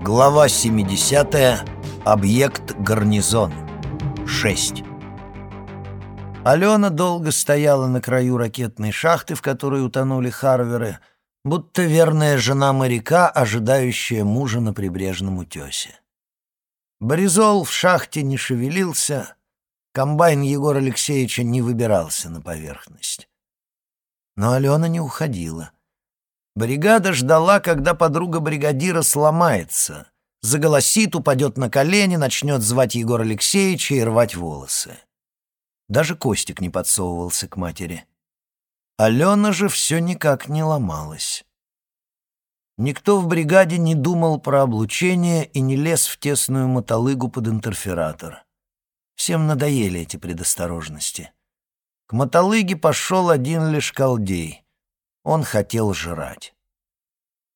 Глава 70. Объект гарнизон. 6. Алена долго стояла на краю ракетной шахты, в которой утонули Харверы, будто верная жена моряка, ожидающая мужа на прибрежном утесе. Боризол в шахте не шевелился, комбайн Егора Алексеевича не выбирался на поверхность. Но Алена не уходила — Бригада ждала, когда подруга бригадира сломается, заголосит, упадет на колени, начнет звать Егора Алексеевича и рвать волосы. Даже Костик не подсовывался к матери. Алена же все никак не ломалась. Никто в бригаде не думал про облучение и не лез в тесную мотолыгу под интерфератор. Всем надоели эти предосторожности. К мотолыге пошел один лишь колдей — он хотел жрать.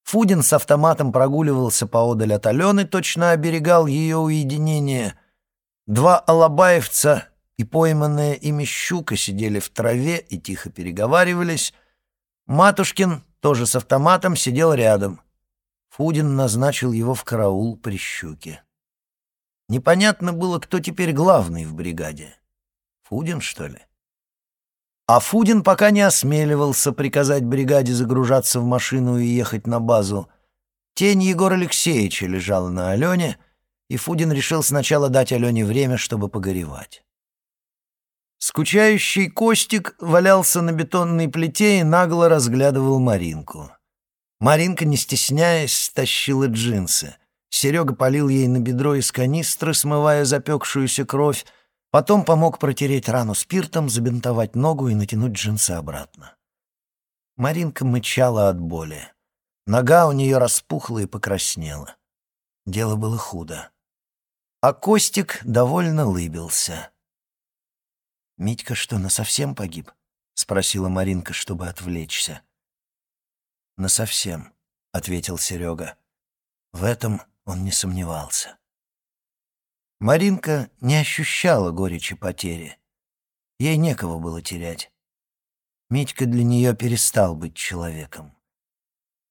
Фудин с автоматом прогуливался поодаль от Алены, точно оберегал ее уединение. Два алабаевца и пойманная ими щука сидели в траве и тихо переговаривались. Матушкин, тоже с автоматом, сидел рядом. Фудин назначил его в караул при щуке. Непонятно было, кто теперь главный в бригаде. Фудин, что ли? А Фудин пока не осмеливался приказать бригаде загружаться в машину и ехать на базу. Тень Егора Алексеевича лежала на Алене, и Фудин решил сначала дать Алене время, чтобы погоревать. Скучающий Костик валялся на бетонной плите и нагло разглядывал Маринку. Маринка, не стесняясь, стащила джинсы. Серега полил ей на бедро из канистры, смывая запекшуюся кровь, Потом помог протереть рану спиртом, забинтовать ногу и натянуть джинсы обратно. Маринка мычала от боли. Нога у нее распухла и покраснела. Дело было худо. А Костик довольно лыбился. «Митька что, насовсем погиб?» — спросила Маринка, чтобы отвлечься. «Насовсем», — ответил Серега. В этом он не сомневался. Маринка не ощущала горечи потери. Ей некого было терять. Митька для нее перестал быть человеком.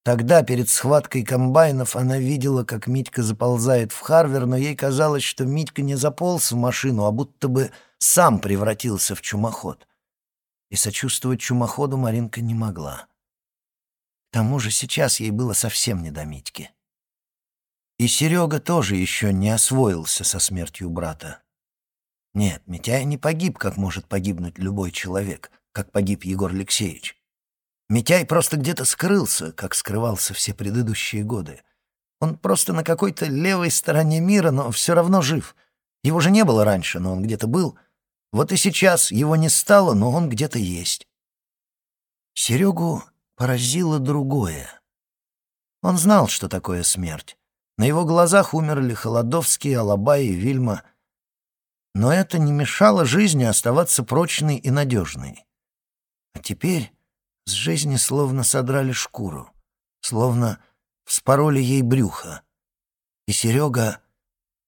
Тогда, перед схваткой комбайнов, она видела, как Митька заползает в Харвер, но ей казалось, что Митька не заполз в машину, а будто бы сам превратился в чумоход. И сочувствовать чумоходу Маринка не могла. К тому же сейчас ей было совсем не до Митьки. И Серега тоже еще не освоился со смертью брата. Нет, Митяй не погиб, как может погибнуть любой человек, как погиб Егор Алексеевич. Митяй просто где-то скрылся, как скрывался все предыдущие годы. Он просто на какой-то левой стороне мира, но все равно жив. Его же не было раньше, но он где-то был. Вот и сейчас его не стало, но он где-то есть. Серегу поразило другое. Он знал, что такое смерть. На его глазах умерли Холодовский, Алабай и Вильма. Но это не мешало жизни оставаться прочной и надежной. А теперь с жизни словно содрали шкуру, словно вспороли ей брюхо. И Серега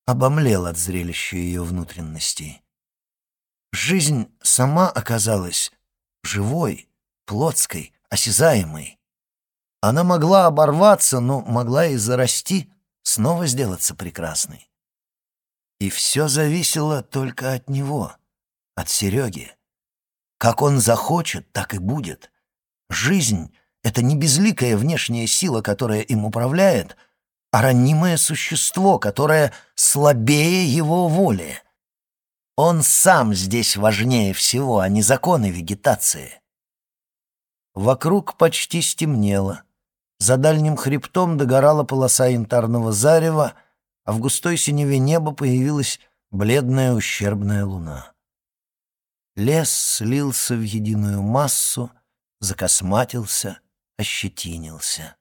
обомлел от зрелища ее внутренностей. Жизнь сама оказалась живой, плотской, осязаемой. Она могла оборваться, но могла и зарасти, снова сделаться прекрасной. И все зависело только от него, от Сереги. Как он захочет, так и будет. Жизнь — это не безликая внешняя сила, которая им управляет, а ранимое существо, которое слабее его воли. Он сам здесь важнее всего, а не законы вегетации. Вокруг почти стемнело. За дальним хребтом догорала полоса янтарного зарева, а в густой синеве неба появилась бледная ущербная луна. Лес слился в единую массу, закосматился, ощетинился.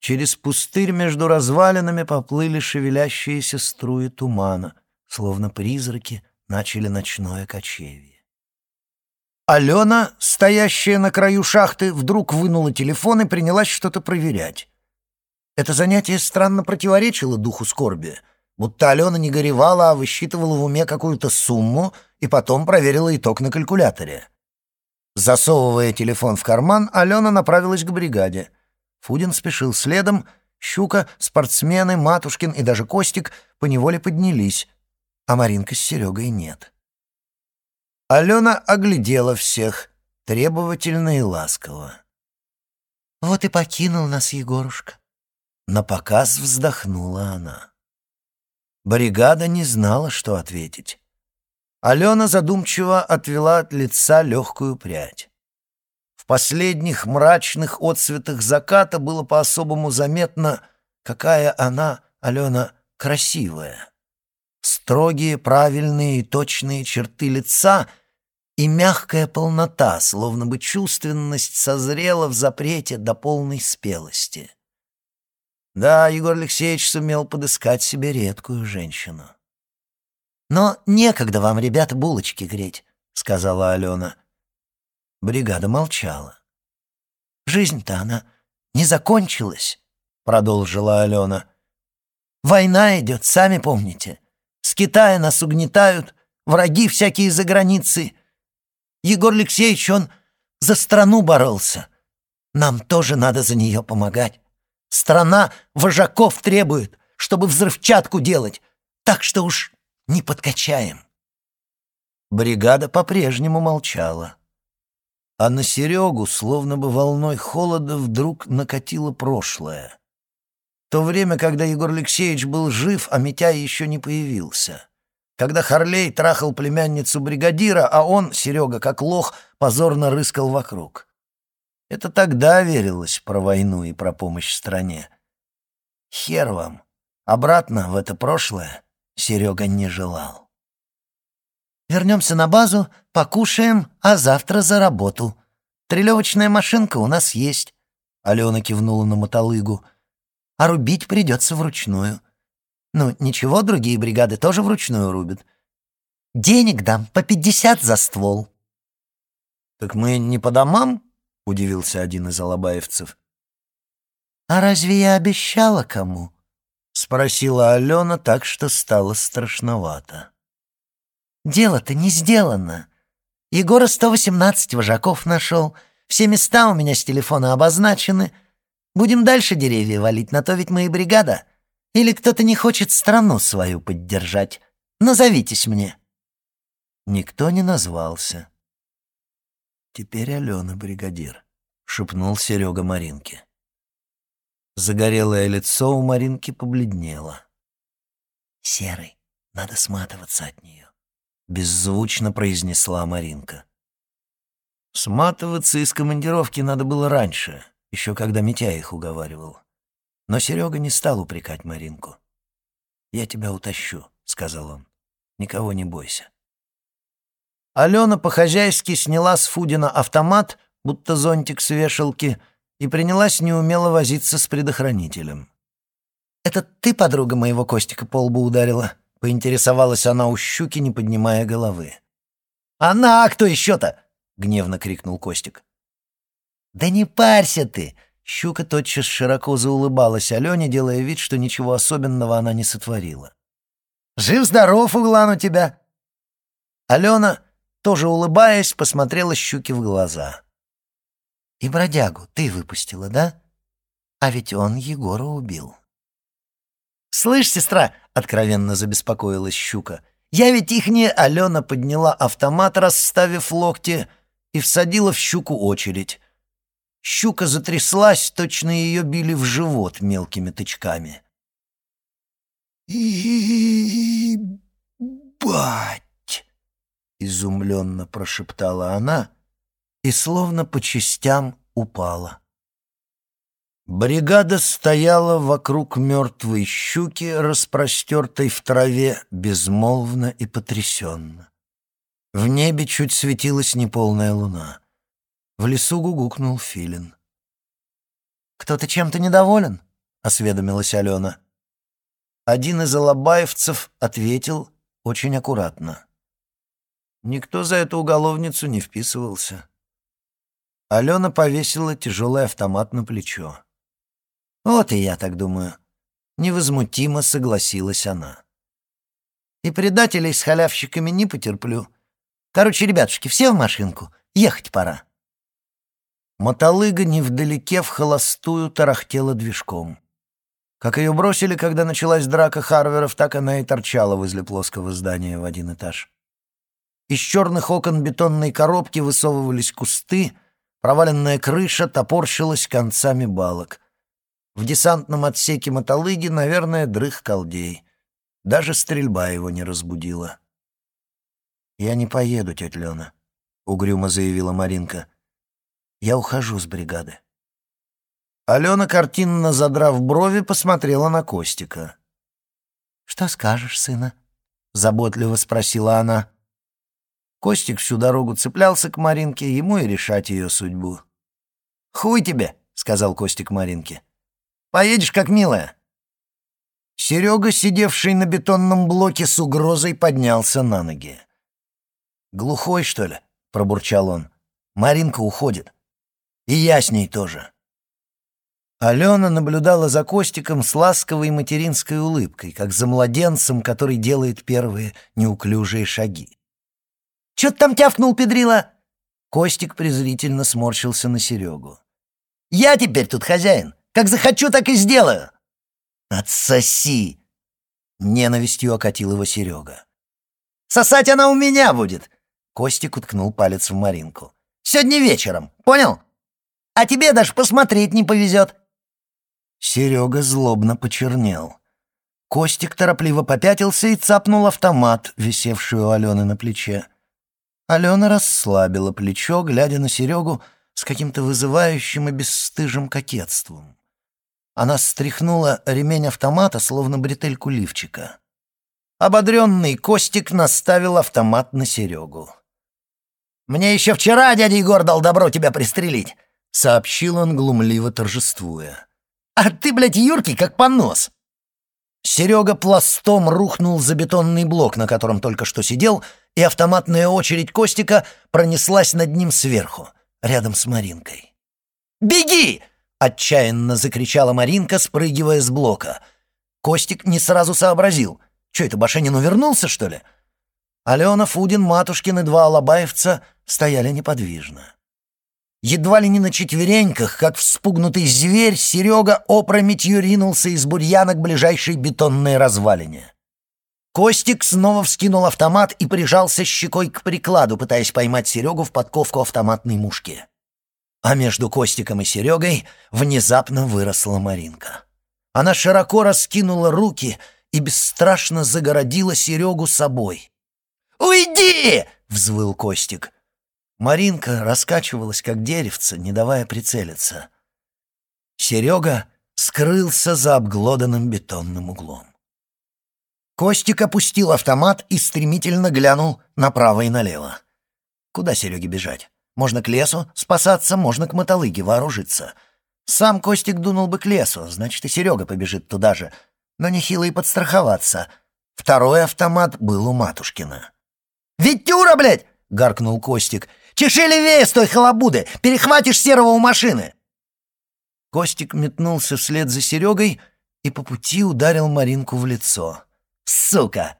Через пустырь между развалинами поплыли шевелящиеся струи тумана, словно призраки начали ночное кочевье. Алена, стоящая на краю шахты, вдруг вынула телефон и принялась что-то проверять. Это занятие странно противоречило духу скорби, будто Алена не горевала, а высчитывала в уме какую-то сумму и потом проверила итог на калькуляторе. Засовывая телефон в карман, Алена направилась к бригаде. Фудин спешил следом, Щука, спортсмены, Матушкин и даже Костик поневоле поднялись, а Маринка с Серегой нет. Алена оглядела всех, требовательно и ласково. «Вот и покинул нас Егорушка». На показ вздохнула она. Бригада не знала, что ответить. Алена задумчиво отвела от лица легкую прядь. В последних мрачных отсветах заката было по-особому заметно, какая она, Алена, красивая. Строгие, правильные и точные черты лица и мягкая полнота, словно бы чувственность созрела в запрете до полной спелости. Да, Егор Алексеевич сумел подыскать себе редкую женщину. «Но некогда вам, ребята, булочки греть», — сказала Алена. Бригада молчала. «Жизнь-то она не закончилась», — продолжила Алена. «Война идет, сами помните. С Китая нас угнетают, враги всякие за границей. Егор Алексеевич, он за страну боролся. Нам тоже надо за нее помогать. Страна вожаков требует, чтобы взрывчатку делать, так что уж не подкачаем». Бригада по-прежнему молчала а на Серегу словно бы волной холода вдруг накатило прошлое. То время, когда Егор Алексеевич был жив, а Митяй еще не появился. Когда Харлей трахал племянницу бригадира, а он, Серега, как лох, позорно рыскал вокруг. Это тогда верилось про войну и про помощь стране. Хер вам. Обратно в это прошлое Серега не желал. Вернемся на базу, покушаем, а завтра за работу. Трелевочная машинка у нас есть. Алена кивнула на мотолыгу. А рубить придется вручную. Ну, ничего, другие бригады тоже вручную рубят. Денег дам по пятьдесят за ствол. Так мы не по домам? Удивился один из алабаевцев. А разве я обещала кому? Спросила Алена так, что стало страшновато. Дело-то не сделано. Егора 118 вожаков нашел. Все места у меня с телефона обозначены. Будем дальше деревья валить, на то ведь мы и бригада. Или кто-то не хочет страну свою поддержать. Назовитесь мне». Никто не назвался. «Теперь Алена бригадир», — шепнул Серега Маринке. Загорелое лицо у Маринки побледнело. «Серый, надо сматываться от нее беззвучно произнесла Маринка. Сматываться из командировки надо было раньше, еще когда Митя их уговаривал. Но Серега не стал упрекать Маринку. «Я тебя утащу», — сказал он. «Никого не бойся». Алена по-хозяйски сняла с Фудина автомат, будто зонтик с вешалки, и принялась неумело возиться с предохранителем. «Это ты, подруга моего Костика, по лбу ударила?» Поинтересовалась она у щуки, не поднимая головы. «Она, а кто еще-то?» — гневно крикнул Костик. «Да не парься ты!» Щука тотчас широко заулыбалась Алене, делая вид, что ничего особенного она не сотворила. «Жив-здоров, углан у тебя!» Алена, тоже улыбаясь, посмотрела щуке в глаза. «И бродягу ты выпустила, да? А ведь он Егора убил». «Слышь, сестра!» — откровенно забеспокоилась щука. «Я ведь их не...» — Алена подняла автомат, расставив локти, и всадила в щуку очередь. Щука затряслась, точно ее били в живот мелкими тычками. и бать! изумленно прошептала она и словно по частям упала. Бригада стояла вокруг мертвой щуки, распростертой в траве, безмолвно и потрясенно. В небе чуть светилась неполная луна. В лесу гугукнул филин. «Кто-то чем-то недоволен?» — осведомилась Алена. Один из алабаевцев ответил очень аккуратно. Никто за эту уголовницу не вписывался. Алена повесила тяжелый автомат на плечо. Вот и я так думаю. Невозмутимо согласилась она. И предателей с халявщиками не потерплю. Короче, ребятушки, все в машинку. Ехать пора. Мотолыга невдалеке в холостую тарахтела движком. Как ее бросили, когда началась драка Харверов, так она и торчала возле плоского здания в один этаж. Из черных окон бетонной коробки высовывались кусты, проваленная крыша топорщилась концами балок. В десантном отсеке мотолыги, наверное, дрых колдей. Даже стрельба его не разбудила. «Я не поеду, тетя Лена», — угрюмо заявила Маринка. «Я ухожу с бригады». Алена, картинно задрав брови, посмотрела на Костика. «Что скажешь, сына?» — заботливо спросила она. Костик всю дорогу цеплялся к Маринке, ему и решать ее судьбу. «Хуй тебе!» — сказал Костик Маринке. «Поедешь, как милая». Серега, сидевший на бетонном блоке с угрозой, поднялся на ноги. «Глухой, что ли?» — пробурчал он. «Маринка уходит. И я с ней тоже». Алена наблюдала за Костиком с ласковой материнской улыбкой, как за младенцем, который делает первые неуклюжие шаги. «Чё ты там тявкнул, педрила?» Костик презрительно сморщился на Серегу. «Я теперь тут хозяин. Как захочу, так и сделаю». «Отсоси!» Ненавистью окатил его Серега. «Сосать она у меня будет!» Костик уткнул палец в Маринку. «Сегодня вечером, понял? А тебе даже посмотреть не повезет. Серега злобно почернел. Костик торопливо попятился и цапнул автомат, висевший у Алены на плече. Алена расслабила плечо, глядя на Серегу с каким-то вызывающим и бесстыжим кокетством. Она стряхнула ремень автомата, словно бретельку лифчика. Ободренный Костик наставил автомат на Серегу. «Мне еще вчера дядя Егор дал добро тебя пристрелить», — сообщил он, глумливо торжествуя. А ты, блядь, юркий, как понос!» Серега пластом рухнул за бетонный блок, на котором только что сидел, и автоматная очередь Костика пронеслась над ним сверху, рядом с Маринкой. «Беги!» — отчаянно закричала Маринка, спрыгивая с блока. Костик не сразу сообразил. Че это, Башенин увернулся, что ли? Алена, Фудин, Матушкин и два алабаевца стояли неподвижно. Едва ли не на четвереньках, как вспугнутый зверь, Серега опрометью ринулся из бурьяна к ближайшей бетонной развалине. Костик снова вскинул автомат и прижался щекой к прикладу, пытаясь поймать Серегу в подковку автоматной мушки. А между Костиком и Серегой внезапно выросла Маринка. Она широко раскинула руки и бесстрашно загородила Серегу собой. «Уйди!» — взвыл Костик. Маринка раскачивалась, как деревце, не давая прицелиться. Серега скрылся за обглоданным бетонным углом. Костик опустил автомат и стремительно глянул направо и налево. Куда Сереге бежать? Можно к лесу спасаться, можно к мотолыге вооружиться. Сам Костик дунул бы к лесу, значит, и Серега побежит туда же. Но нехило и подстраховаться. Второй автомат был у Матушкина. «Витюра, блядь!» — гаркнул Костик — Чеши левее с той халабуды! Перехватишь серого у машины!» Костик метнулся вслед за Серегой и по пути ударил Маринку в лицо. «Сука!»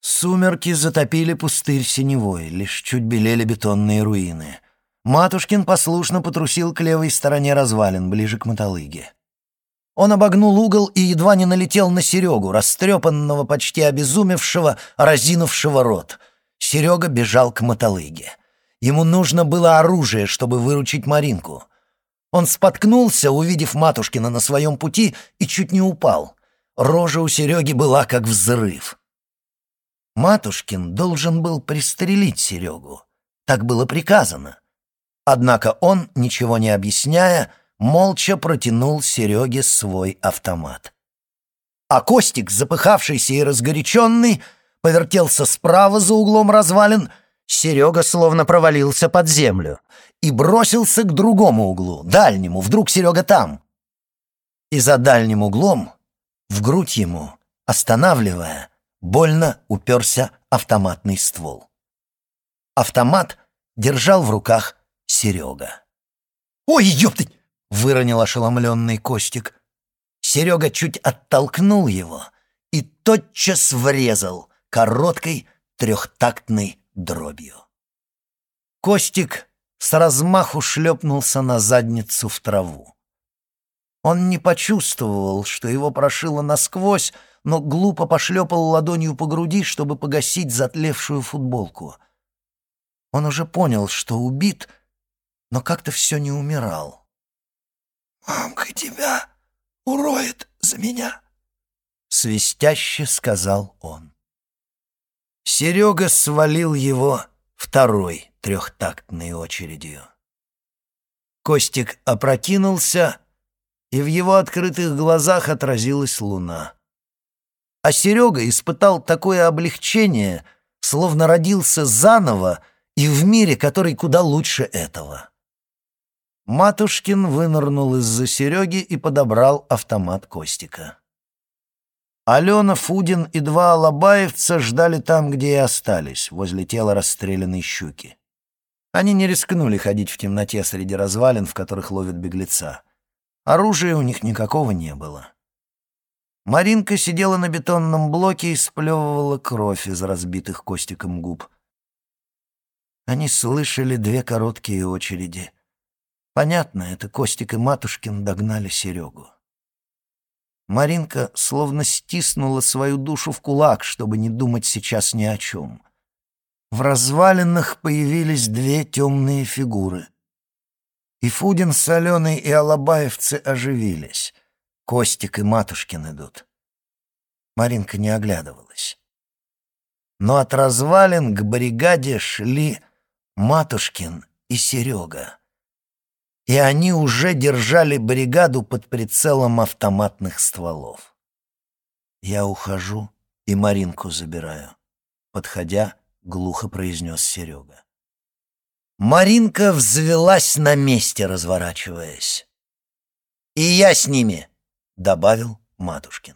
Сумерки затопили пустырь синевой, лишь чуть белели бетонные руины. Матушкин послушно потрусил к левой стороне развалин, ближе к мотолыге. Он обогнул угол и едва не налетел на Серегу, растрепанного, почти обезумевшего, разинувшего рот. Серега бежал к мотолыге. Ему нужно было оружие, чтобы выручить Маринку. Он споткнулся, увидев Матушкина на своем пути, и чуть не упал. Рожа у Сереги была как взрыв. Матушкин должен был пристрелить Серегу. Так было приказано. Однако он, ничего не объясняя, молча протянул Сереге свой автомат. А Костик, запыхавшийся и разгоряченный, повертелся справа за углом развалин — Серега словно провалился под землю и бросился к другому углу, дальнему, вдруг Серега там. И за дальним углом, в грудь ему, останавливая, больно уперся автоматный ствол. Автомат держал в руках Серега. «Ой, ёптать!» — выронил ошеломленный Костик. Серега чуть оттолкнул его и тотчас врезал короткой трехтактной дробью. Костик с размаху шлепнулся на задницу в траву. Он не почувствовал, что его прошило насквозь, но глупо пошлепал ладонью по груди, чтобы погасить затлевшую футболку. Он уже понял, что убит, но как-то все не умирал. «Мамка тебя уроет за меня», — свистяще сказал он. Серега свалил его второй трехтактной очередью. Костик опрокинулся, и в его открытых глазах отразилась луна. А Серега испытал такое облегчение, словно родился заново и в мире, который куда лучше этого. Матушкин вынырнул из-за Сереги и подобрал автомат Костика. Алена, Фудин и два алабаевца ждали там, где и остались, возле тела расстрелянной щуки. Они не рискнули ходить в темноте среди развалин, в которых ловят беглеца. Оружия у них никакого не было. Маринка сидела на бетонном блоке и сплевывала кровь из разбитых Костиком губ. Они слышали две короткие очереди. Понятно, это Костик и Матушкин догнали Серегу. Маринка словно стиснула свою душу в кулак, чтобы не думать сейчас ни о чем. В развалинах появились две темные фигуры. И Фудин с Аленой и Алабаевцы оживились. Костик и Матушкин идут. Маринка не оглядывалась. Но от развалин к бригаде шли Матушкин и Серега и они уже держали бригаду под прицелом автоматных стволов. «Я ухожу и Маринку забираю», — подходя, глухо произнес Серега. Маринка взвелась на месте, разворачиваясь. «И я с ними», — добавил Матушкин.